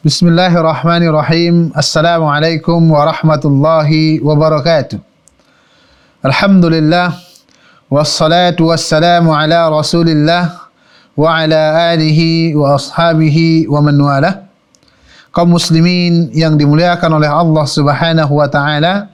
Bismillahirrahmanirrahim. Assalamualaikum warahmatullahi wabarakatuh. Alhamdulillah wassalatu wassalamu ala Rasulillah wa ala alihi wa ashabihi wa man walah. Kaum muslimin yang dimuliakan oleh Allah Subhanahu wa taala,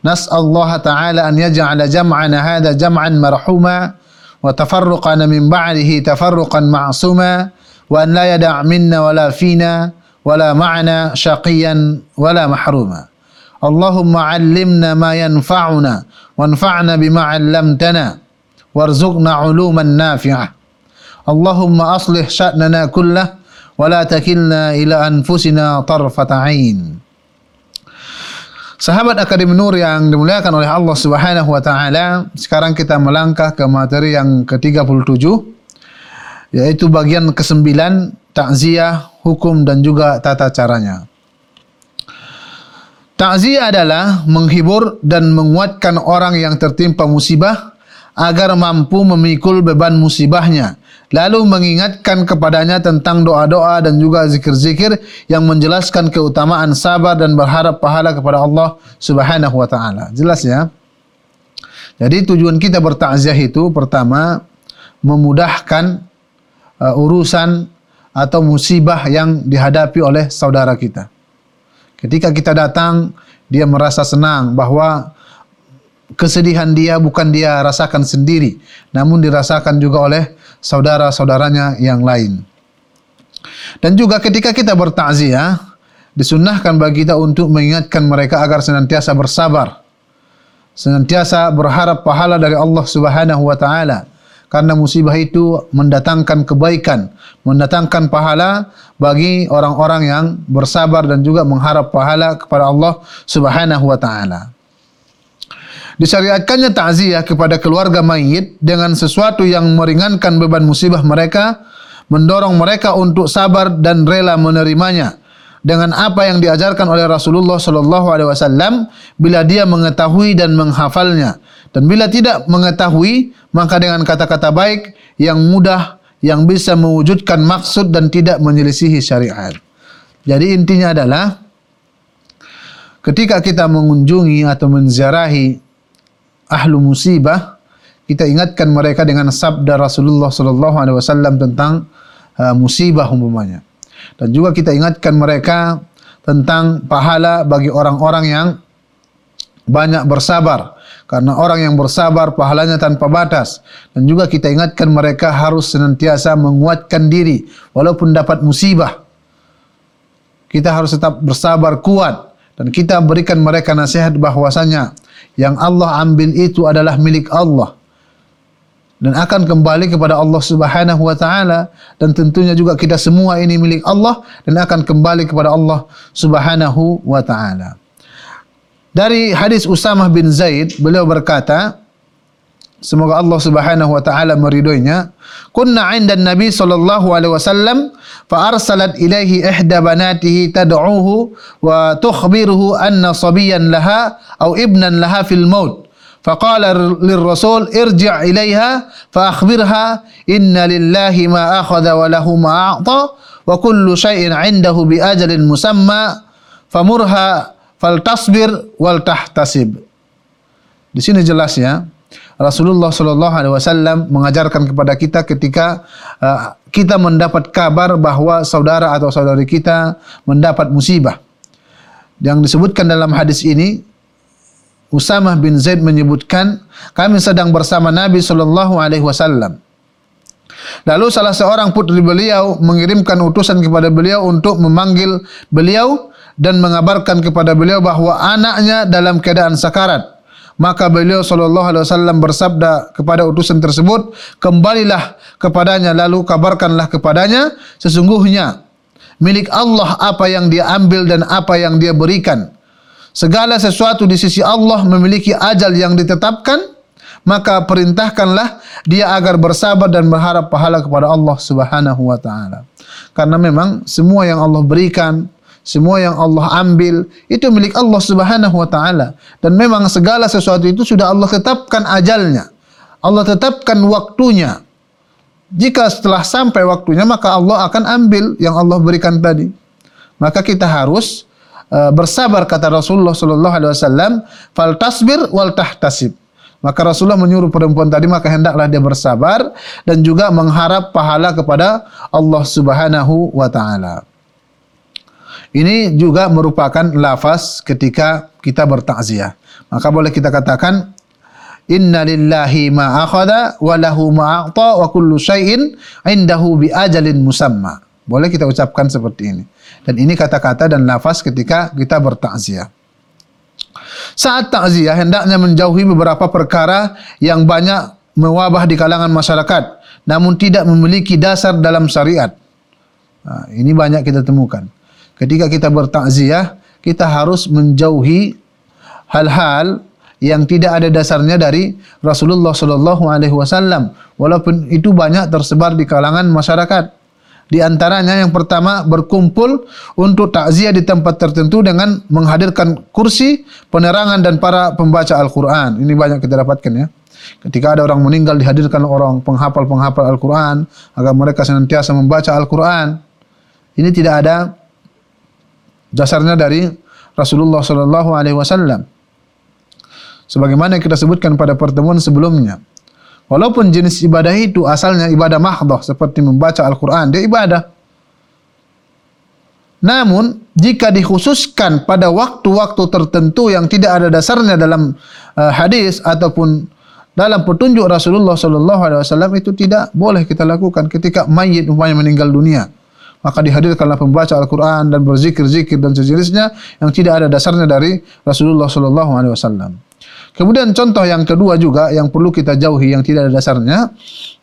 nas'alullah taala an yaj'ala jam'ana hadha jam'an marhuma wa tafarruqana min ba'dihi tafarruqan ma'suma wa an la yada' minna wala fina ولا معنا شقيا ولا محروما. اللهم علمنا ما ينفعنا وانفعنا بما علمتنا وارزقنا علوما نافعة. اللهم أصلح شأننا كله ولا تكلنا إلى أنفسنا طرفة عين. Sahabat Akademi Nur yang dimuliakan oleh Allah Subhanahu wa taala, sekarang kita melangkah ke materi yang ke-37 yaitu bagian ke-9 takziah hukum dan juga tata caranya. Takziah adalah menghibur dan menguatkan orang yang tertimpa musibah agar mampu memikul beban musibahnya. Lalu mengingatkan kepadanya tentang doa-doa dan juga zikir-zikir yang menjelaskan keutamaan sabar dan berharap pahala kepada Allah Subhanahu wa taala. Jelas ya? Jadi tujuan kita bertakziah itu pertama memudahkan uh, urusan atau musibah yang dihadapi oleh saudara kita. Ketika kita datang, dia merasa senang bahwa kesedihan dia bukan dia rasakan sendiri, namun dirasakan juga oleh saudara-saudaranya yang lain. Dan juga ketika kita bertakziah, disunnahkan bagi kita untuk mengingatkan mereka agar senantiasa bersabar, senantiasa berharap pahala dari Allah Subhanahu wa taala karena musibah itu mendatangkan kebaikan, mendatangkan pahala bagi orang-orang yang bersabar dan juga mengharap pahala kepada Allah Subhanahu wa taala. Disyariatkannya takziah kepada keluarga mayit dengan sesuatu yang meringankan beban musibah mereka, mendorong mereka untuk sabar dan rela menerimanya dengan apa yang diajarkan oleh Rasulullah sallallahu alaihi wasallam bila dia mengetahui dan menghafalnya dan bila tidak mengetahui maka dengan kata-kata baik yang mudah yang bisa mewujudkan maksud dan tidak menyelisihi syariat. Jadi intinya adalah ketika kita mengunjungi atau menziarahi ahlu musibah kita ingatkan mereka dengan sabda Rasulullah sallallahu alaihi wasallam tentang uh, musibah umpamanya dan juga kita ingatkan mereka tentang pahala bagi orang-orang yang banyak bersabar karena orang yang bersabar pahalanya tanpa batas. Dan juga kita ingatkan mereka harus senantiasa menguatkan diri walaupun dapat musibah. Kita harus tetap bersabar kuat dan kita berikan mereka nasihat bahwasanya yang Allah ambil itu adalah milik Allah. Dan akan kembali kepada Allah Subhanahu wa taala dan tentunya juga kita semua ini milik Allah dan akan kembali kepada Allah Subhanahu wa taala. Dari hadis Usamah bin Zaid beliau berkata semoga Allah Subhanahu wa taala meridhoinya kunna 'inda Nabi sallallahu alaihi wasallam fa arsalat ilaihi ihda banatihi tad'uhu wa tukhbiruhu anna sabiyan laha aw ibnan laha fil maut فقال للرسول ارجع إليها فأخبرها إن لله ما أخذ وله ما أعطى وكل شيء عنده بأجل مسمى فمرها fal tasbir wal tahtasib. Di sini jelasnya Rasulullah sallallahu alaihi wasallam mengajarkan kepada kita ketika uh, kita mendapat kabar bahawa saudara atau saudari kita mendapat musibah. Yang disebutkan dalam hadis ini Usamah bin Zaid menyebutkan kami sedang bersama Nabi sallallahu alaihi wasallam. Lalu salah seorang putri beliau mengirimkan utusan kepada beliau untuk memanggil beliau dan mengabarkan kepada beliau bahwa anaknya dalam keadaan sakarat. Maka beliau sallallahu alaihi wasallam bersabda kepada utusan tersebut, "Kembalilah kepadanya lalu kabarkanlah kepadanya sesungguhnya milik Allah apa yang dia ambil dan apa yang dia berikan." segala sesuatu di sisi Allah memiliki ajal yang ditetapkan maka perintahkanlah dia agar bersabar dan berharap pahala kepada Allah Subhanahu wa taala karena memang semua yang Allah berikan semua yang Allah ambil itu milik Allah Subhanahu wa taala. Dan memang segala sesuatu itu sudah Allah tetapkan ajalnya. Allah tetapkan waktunya. Jika setelah sampai waktunya maka Allah akan ambil yang Allah berikan tadi. Maka kita harus uh, bersabar kata Rasulullah sallallahu alaihi wasallam fal tasbir wal tahtasib. Maka Rasulullah menyuruh perempuan tadi maka hendaklah dia bersabar dan juga mengharap pahala kepada Allah Subhanahu wa taala ini juga merupakan lafaz ketika kita bertakziah maka boleh kita katakan Inna lillahi ma akhada wa lahu ma a'ta wa kullu syai'in indahu bi ajalin musamma. Boleh kita ucapkan seperti ini. Dan ini kata-kata dan lafaz ketika kita bertakziah. Saat takziah hendaknya menjauhi beberapa perkara yang banyak mewabah di kalangan masyarakat namun tidak memiliki dasar dalam syariat. Nah, ini banyak kita temukan. Ketika kita bertakziah, kita harus menjauhi hal-hal yang tidak ada dasarnya dari Rasulullah sallallahu alaihi wasallam. Walaupun itu banyak tersebar di kalangan masyarakat. Di antaranya yang pertama berkumpul untuk takziah di tempat tertentu dengan menghadirkan kursi penerangan dan para pembaca Al-Qur'an. Ini banyak kita dapatkan ya. Ketika ada orang meninggal dihadirkan orang penghafal-penghafal Al-Qur'an agar mereka senantiasa membaca Al-Qur'an. Ini tidak ada dasarnya dari Rasulullah sallallahu alaihi wasallam sebagaimana kita sebutkan pada pertemuan sebelumnya. Walaupun jenis ibadah itu asalnya ibadah mahdoh seperti membaca Al-Quran, dia ibadah. Namun, jika dikhususkan pada waktu-waktu tertentu yang tidak ada dasarnya dalam uh, hadis ataupun dalam petunjuk Rasulullah sallallahu alaihi wasallam itu tidak boleh kita lakukan ketika mayit umpamanya meninggal dunia. Maka dihadirkanlah pembaca Al-Quran dan berzikir-zikir dan sejenisnya yang tidak ada dasarnya dari Rasulullah sallallahu alaihi wasallam. Kemudian contoh yang kedua juga yang perlu kita jauhi yang tidak ada dasarnya,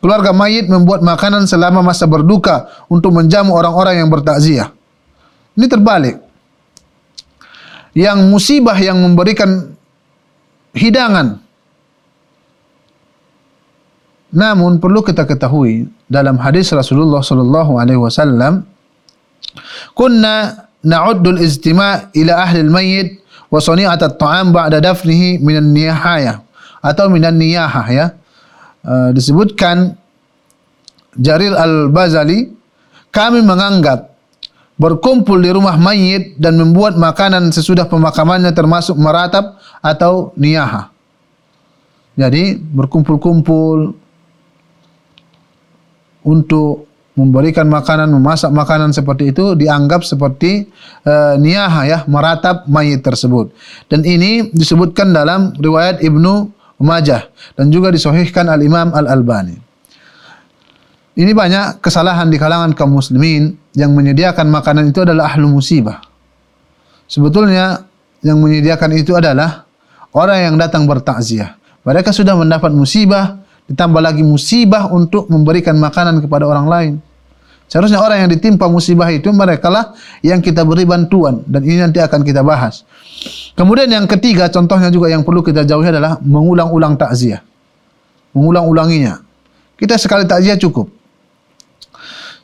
keluarga mayit membuat makanan selama masa berduka untuk menjamu orang-orang yang bertakziah. Ini terbalik. Yang musibah yang memberikan hidangan. Namun perlu kita ketahui dalam hadis Rasulullah sallallahu alaihi wasallam, "Kunna na'uddu al-istima' ila ahli al-mayyit wa sani'at at-ta'am ba'da dafnihi min an-niyahaya atau min an-niyahah ya. Uh, disebutkan Jarir Al-Bazali kami menganggap berkumpul di rumah mayit dan membuat makanan sesudah pemakamannya termasuk meratap atau niyaha. Jadi berkumpul-kumpul untuk memberikan makanan, memasak makanan seperti itu dianggap seperti uh, niyaha ya, meratap mayit tersebut. Dan ini disebutkan dalam riwayat Ibnu Majah dan juga disahihkan Al-Imam Al-Albani. Ini banyak kesalahan di kalangan kaum muslimin yang menyediakan makanan itu adalah ahlu musibah. Sebetulnya yang menyediakan itu adalah orang yang datang bertakziah. Mereka sudah mendapat musibah, ditambah lagi musibah untuk memberikan makanan kepada orang lain. Seharusnya orang yang ditimpa musibah itu mereka lah yang kita beri bantuan dan ini nanti akan kita bahas. Kemudian yang ketiga contohnya juga yang perlu kita jauhi adalah mengulang-ulang takziah. Mengulang-ulanginya. Kita sekali takziah cukup.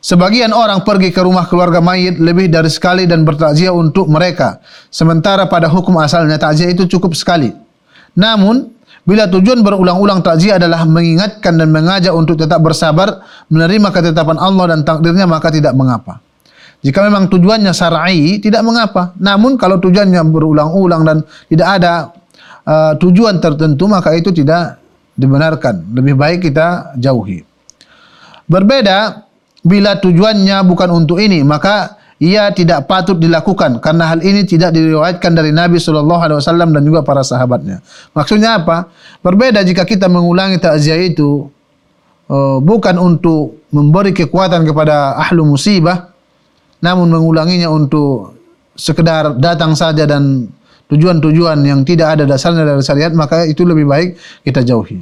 Sebagian orang pergi ke rumah keluarga mayit lebih dari sekali dan bertakziah untuk mereka. Sementara pada hukum asalnya takziah itu cukup sekali. Namun Bila tujuan berulang-ulang takziah adalah mengingatkan dan mengajak untuk tetap bersabar menerima ketetapan Allah dan takdirnya maka tidak mengapa. Jika memang tujuannya syar'i tidak mengapa. Namun kalau tujuannya berulang-ulang dan tidak ada uh, tujuan tertentu maka itu tidak dibenarkan. Lebih baik kita jauhi. Berbeda bila tujuannya bukan untuk ini maka ia tidak patut dilakukan karena hal ini tidak diriwayatkan dari Nabi sallallahu alaihi wasallam dan juga para sahabatnya. Maksudnya apa? Berbeda jika kita mengulangi takziah itu uh, bukan untuk memberi kekuatan kepada ahlu musibah namun mengulanginya untuk sekedar datang saja dan tujuan-tujuan yang tidak ada dasarnya dari syariat maka itu lebih baik kita jauhi.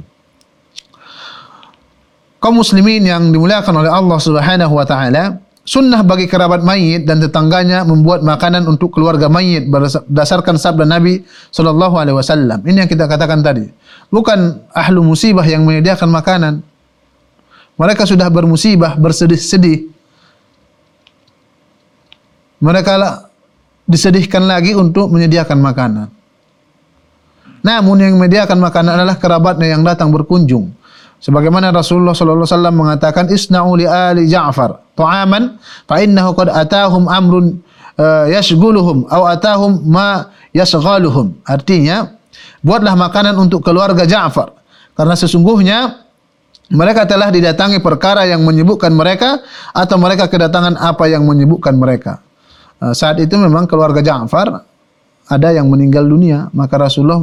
Kaum muslimin yang dimuliakan oleh Allah Subhanahu wa taala, sunnah bagi kerabat mayit dan tetangganya membuat makanan untuk keluarga mayit berdasarkan sabda Nabi sallallahu alaihi wasallam. Ini yang kita katakan tadi. Bukan ahlu musibah yang menyediakan makanan. Mereka sudah bermusibah, bersedih-sedih. Mereka lah disedihkan lagi untuk menyediakan makanan. Namun yang menyediakan makanan adalah kerabatnya yang datang berkunjung. Sebagaimana Rasulullah sallallahu alaihi wasallam mengatakan isna'u li ali Ja'far ta'aman fa innahu qad atahum amrun uh, yashghuluhum aw atahum ma yashghaluhum. Artinya, buatlah makanan untuk keluarga Ja'far. Karena sesungguhnya mereka telah didatangi perkara yang menyebutkan mereka atau mereka kedatangan apa yang menyebutkan mereka. Uh, saat itu memang keluarga Ja'far ada yang meninggal dunia, maka Rasulullah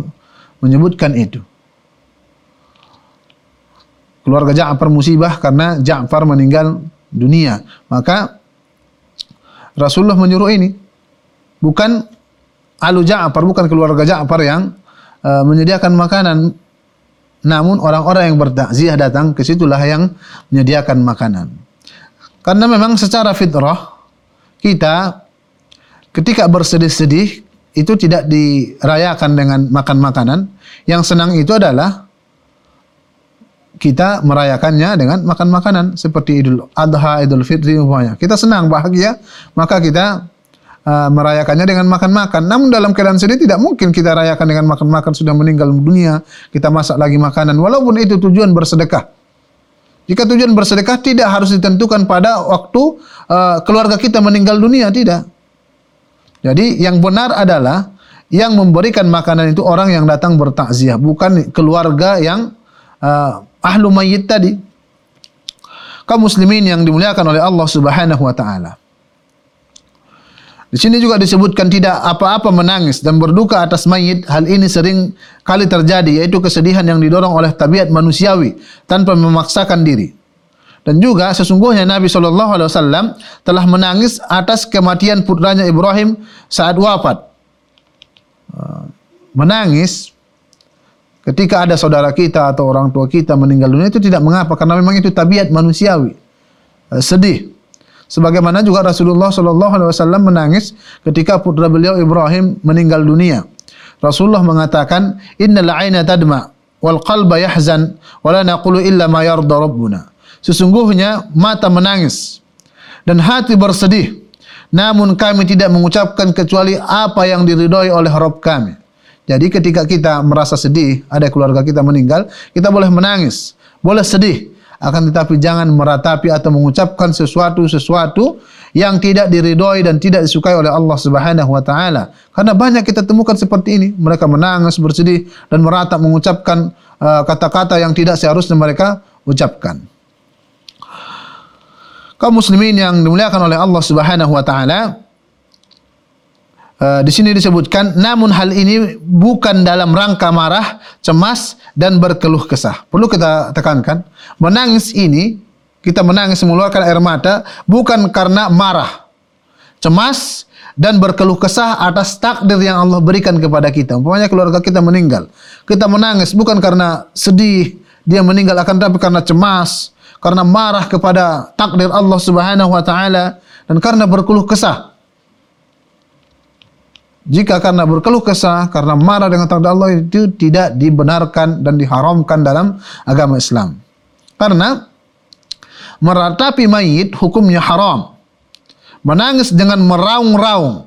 menyebutkan itu. Keluarga Ja'far musibah karena Ja'far meninggal dunia. Maka Rasulullah menyuruh ini. Bukan Alu Ja'far, bukan keluarga Ja'far yang uh, menyediakan makanan. Namun orang-orang yang bertakziah datang ke situlah yang menyediakan makanan. Karena memang secara fitrah kita ketika bersedih-sedih itu tidak dirayakan dengan makan makanan. Yang senang itu adalah kita merayakannya dengan makan makanan seperti Idul Adha, Idul Fitri umpamanya. Kita senang bahagia, maka kita uh, merayakannya dengan makan-makan. Namun dalam keadaan sedih tidak mungkin kita rayakan dengan makan-makan sudah meninggal dunia, kita masak lagi makanan walaupun itu tujuan bersedekah. Jika tujuan bersedekah tidak harus ditentukan pada waktu uh, keluarga kita meninggal dunia, tidak. Jadi yang benar adalah yang memberikan makanan itu orang yang datang bertakziah, bukan keluarga yang uh, ahlu mayyit tadi. Kaum muslimin yang dimuliakan oleh Allah Subhanahu wa taala. Di sini juga disebutkan tidak apa-apa menangis dan berduka atas mayit. Hal ini sering kali terjadi yaitu kesedihan yang didorong oleh tabiat manusiawi tanpa memaksakan diri. Dan juga sesungguhnya Nabi sallallahu alaihi wasallam telah menangis atas kematian putranya Ibrahim saat wafat. Uh, menangis ketika ada saudara kita atau orang tua kita meninggal dunia itu tidak mengapa karena memang itu tabiat manusiawi. Uh, sedih. Sebagaimana juga Rasulullah sallallahu alaihi wasallam menangis ketika putra beliau Ibrahim meninggal dunia. Rasulullah mengatakan, "Innal 'aina tadma wal qalba yahzan wa la naqulu illa ma yarda rabbuna." Sesungguhnya mata menangis dan hati bersedih. Namun kami tidak mengucapkan kecuali apa yang diridhoi oleh Rabb kami. Jadi ketika kita merasa sedih, ada keluarga kita meninggal, kita boleh menangis, boleh sedih. Akan tetapi jangan meratapi atau mengucapkan sesuatu-sesuatu yang tidak diridhoi dan tidak disukai oleh Allah Subhanahu wa taala. Karena banyak kita temukan seperti ini, mereka menangis, bersedih dan meratap mengucapkan uh, kata-kata uh, yang tidak seharusnya mereka ucapkan kaum muslimin yang dimuliakan oleh Allah Subhanahu wa taala uh, di sini disebutkan namun hal ini bukan dalam rangka marah, cemas dan berkeluh kesah. Perlu kita tekankan, menangis ini kita menangis mengeluarkan air mata bukan karena marah, cemas dan berkeluh kesah atas takdir yang Allah berikan kepada kita. Umpamanya keluarga kita meninggal, kita menangis bukan karena sedih dia meninggal akan tapi karena cemas, karena marah kepada takdir Allah Subhanahu wa taala dan karena berkeluh kesah. Jika karena berkeluh kesah, karena marah dengan takdir Allah itu tidak dibenarkan dan diharamkan dalam agama Islam. Karena meratapi mayit hukumnya haram. Menangis dengan meraung-raung,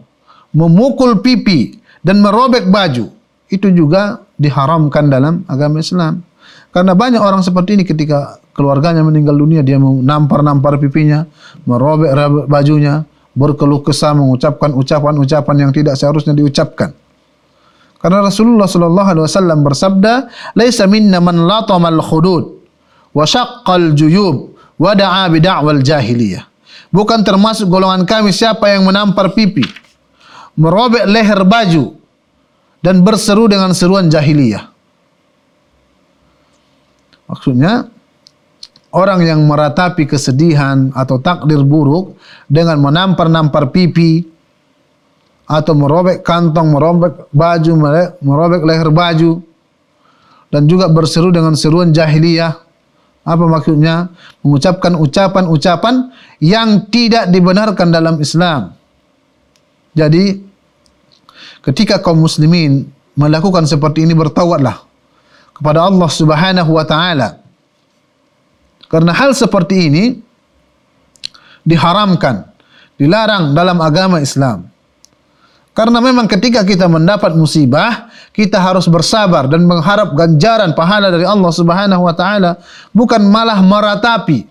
memukul pipi dan merobek baju itu juga diharamkan dalam agama Islam. Karena banyak orang seperti ini ketika keluarganya meninggal dunia, dia menampar-nampar pipinya, merobek bajunya, berkeluh kesah mengucapkan ucapan-ucapan yang tidak seharusnya diucapkan. Karena Rasulullah sallallahu alaihi wasallam bersabda, "Laisa minna man latama al-khudud wa shaqqa al-juyub wa da'a bi da'wal jahiliyah." Bukan termasuk golongan kami siapa yang menampar pipi, merobek leher baju dan berseru dengan seruan jahiliyah. Maksudnya orang yang meratapi kesedihan atau takdir buruk dengan menampar-nampar pipi atau merobek kantong, merobek baju, merobek leher baju dan juga berseru dengan seruan jahiliyah. Apa maksudnya? Mengucapkan ucapan-ucapan yang tidak dibenarkan dalam Islam. Jadi ketika kaum muslimin melakukan seperti ini bertawadlah kepada Allah Subhanahu wa taala. Karena hal seperti ini diharamkan, dilarang dalam agama Islam. Karena memang ketika kita mendapat musibah, kita harus bersabar dan mengharap ganjaran pahala dari Allah Subhanahu wa taala, bukan malah meratapi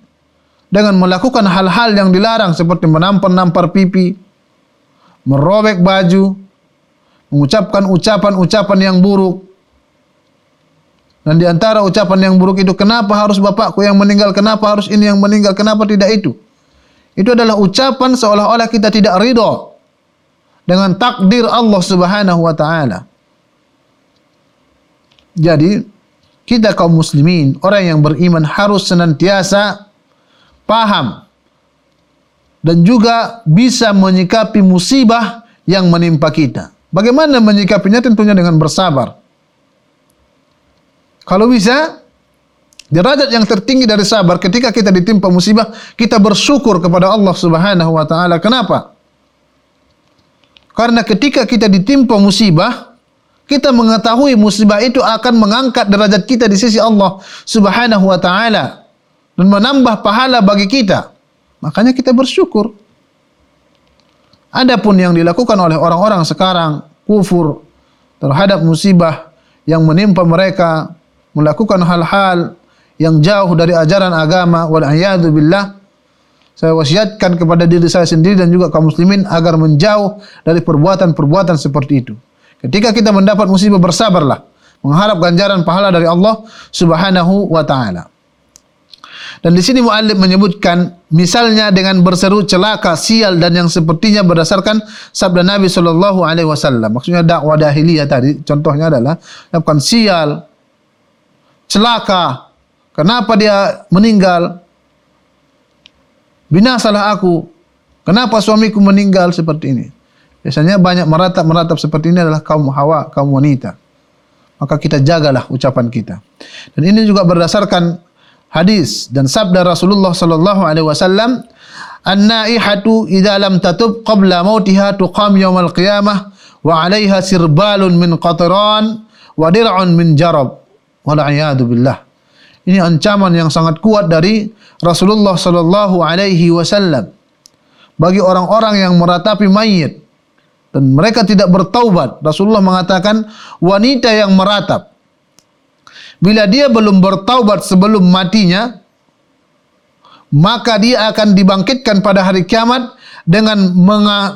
dengan melakukan hal-hal yang dilarang seperti menampar-nampar pipi, merobek baju, mengucapkan ucapan-ucapan yang buruk. Dan di antara ucapan yang buruk itu, kenapa harus bapakku yang meninggal, kenapa harus ini yang meninggal, kenapa tidak itu? Itu adalah ucapan seolah-olah kita tidak ridho dengan takdir Allah Subhanahu wa taala. Jadi, kita kaum muslimin, orang yang beriman harus senantiasa paham dan juga bisa menyikapi musibah yang menimpa kita. Bagaimana menyikapinya? Tentunya dengan bersabar. Kalau bisa, derajat yang tertinggi dari sabar ketika kita ditimpa musibah, kita bersyukur kepada Allah Subhanahu wa taala. Kenapa? Karena ketika kita ditimpa musibah, kita mengetahui musibah itu akan mengangkat derajat kita di sisi Allah Subhanahu wa taala dan menambah pahala bagi kita. Makanya kita bersyukur. Adapun yang dilakukan oleh orang-orang sekarang kufur terhadap musibah yang menimpa mereka, melakukan hal-hal yang jauh dari ajaran agama wal a'yadu billah saya wasiatkan kepada diri saya sendiri dan juga kaum muslimin agar menjauh dari perbuatan-perbuatan seperti itu. Ketika kita mendapat musibah bersabarlah, mengharap ganjaran pahala dari Allah Subhanahu wa taala. Dan di sini muallif menyebutkan misalnya dengan berseru celaka, sial dan yang sepertinya berdasarkan sabda Nabi sallallahu alaihi wasallam. Maksudnya dakwah dahiliyah tadi contohnya adalah lakukan sial, celaka. Kenapa dia meninggal? Binasalah aku. Kenapa suamiku meninggal seperti ini? Biasanya banyak meratap-meratap seperti ini adalah kaum hawa, kaum wanita. Maka kita jagalah ucapan kita. Dan ini juga berdasarkan hadis dan sabda Rasulullah sallallahu alaihi wasallam, "An-naihatu idza lam tatub qabla mautiha tuqam yaumil qiyamah wa 'alaiha sirbalun min qatran wa dir'un min jarab." Wal billah. Ini ancaman yang sangat kuat dari Rasulullah sallallahu alaihi wasallam bagi orang-orang yang meratapi mayit dan mereka tidak bertaubat. Rasulullah mengatakan wanita yang meratap bila dia belum bertaubat sebelum matinya maka dia akan dibangkitkan pada hari kiamat dengan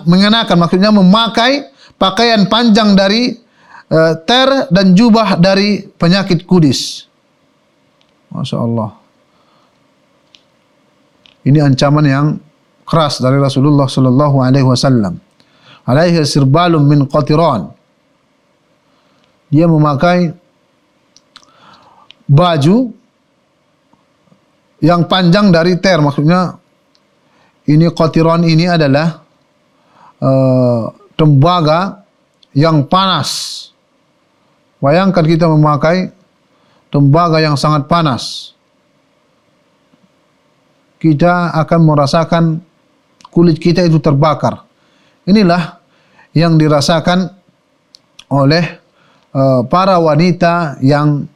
mengenakan maksudnya memakai pakaian panjang dari uh, ter dan jubah dari penyakit kudis. Masya Allah. Ini ancaman yang keras dari Rasulullah sallallahu alaihi wasallam alaihi sirbalun min qatiran dia memakai baju yang panjang dari ter maksudnya ini qatiran ini adalah uh, tembaga yang panas bayangkan kita memakai tembaga yang sangat panas kita akan merasakan kulit kita itu terbakar Inilah yang dirasakan oleh uh, para wanita yang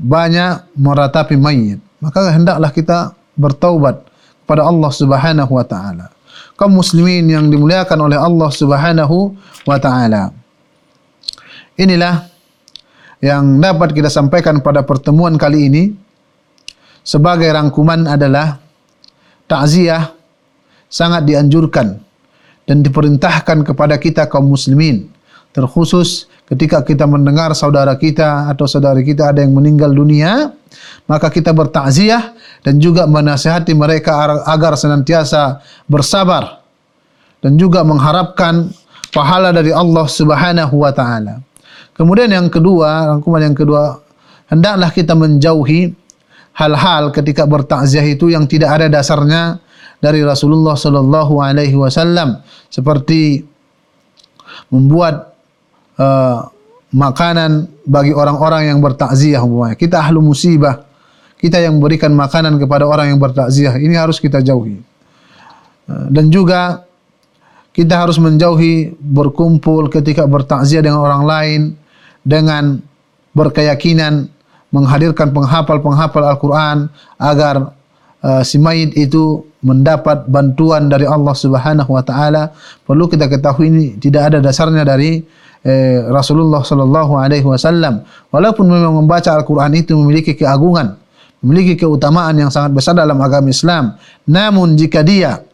banyak meratapi mayit. Maka hendaklah kita bertaubat kepada Allah Subhanahu wa taala. Kaum muslimin yang dimuliakan oleh Allah Subhanahu wa taala. Inilah yang dapat kita sampaikan pada pertemuan kali ini sebagai rangkuman adalah takziah sangat dianjurkan dan diperintahkan kepada kita kaum muslimin terkhusus ketika kita mendengar saudara kita atau saudari kita ada yang meninggal dunia maka kita bertakziah dan juga menasihati mereka agar senantiasa bersabar dan juga mengharapkan pahala dari Allah Subhanahu wa taala. Kemudian yang kedua, rangkuman yang kedua, hendaklah kita menjauhi hal-hal ketika bertakziah itu yang tidak ada dasarnya dari Rasulullah sallallahu alaihi wasallam. Seperti membuat uh, makanan bagi orang-orang yang bertakziah umpamanya. Kita ahlu musibah. Kita yang memberikan makanan kepada orang yang bertakziah. Ini harus kita jauhi. Uh, dan juga kita harus menjauhi berkumpul ketika bertakziah dengan orang lain dengan berkeyakinan menghadirkan penghafal-penghafal Al-Quran agar uh, si mayit itu mendapat bantuan dari Allah Subhanahu wa taala. Perlu kita ketahui ini tidak ada dasarnya dari eh, Rasulullah sallallahu alaihi wasallam. Walaupun memang membaca Al-Qur'an itu memiliki keagungan memiliki keutamaan yang sangat besar dalam agama Islam. Namun jika dia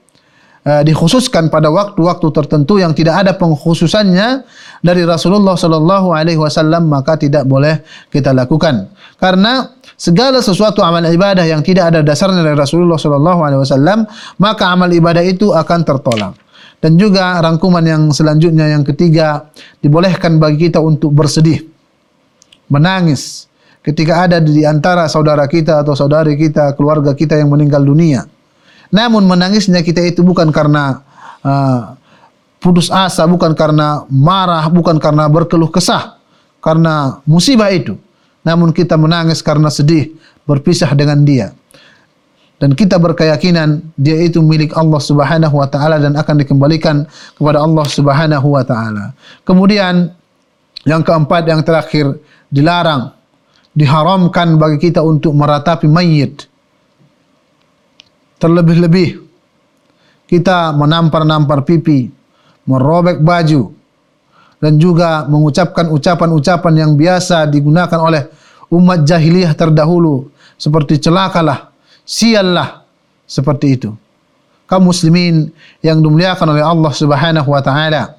uh, dikhususkan pada waktu-waktu tertentu yang tidak ada pengkhususannya dari Rasulullah sallallahu alaihi wasallam maka tidak boleh kita lakukan. Karena segala sesuatu amal ibadah yang tidak ada dasarnya dari Rasulullah sallallahu alaihi wasallam maka amal ibadah itu akan tertolak. Dan juga rangkuman yang selanjutnya yang ketiga dibolehkan bagi kita untuk bersedih menangis. Ketika ada di antara saudara kita atau saudari kita keluarga kita yang meninggal dunia Namun menangisnya kita itu bukan karena uh, putus asa, bukan karena marah, bukan karena berkeluh kesah, karena musibah itu. Namun kita menangis karena sedih berpisah dengan dia. Dan kita berkeyakinan dia itu milik Allah Subhanahu wa taala dan akan dikembalikan kepada Allah Subhanahu wa taala. Kemudian yang keempat yang terakhir dilarang diharamkan bagi kita untuk meratapi mayit terlebih-lebih kita menampar-nampar pipi, merobek baju dan juga mengucapkan ucapan-ucapan yang biasa digunakan oleh umat jahiliyah terdahulu seperti celakalah, siallah seperti itu. Kaum muslimin yang dimuliakan oleh Allah Subhanahu wa taala.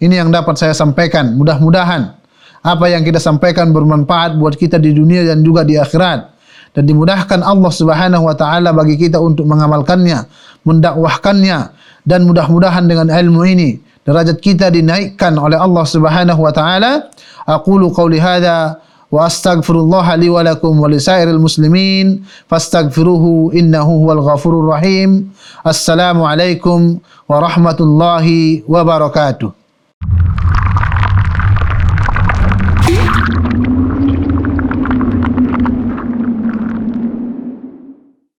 Ini yang dapat saya sampaikan. Mudah-mudahan apa yang kita sampaikan bermanfaat buat kita di dunia dan juga di akhirat dan dimudahkan Allah Subhanahu wa taala bagi kita untuk mengamalkannya, mendakwahkannya dan mudah-mudahan dengan ilmu ini derajat kita dinaikkan oleh Allah Subhanahu wa taala. Aqulu qawli hadza wa astaghfirullah li wa lakum wa lisairil muslimin fastaghfiruhu innahu huwal ghafurur rahim. Assalamu alaikum warahmatullahi wabarakatuh.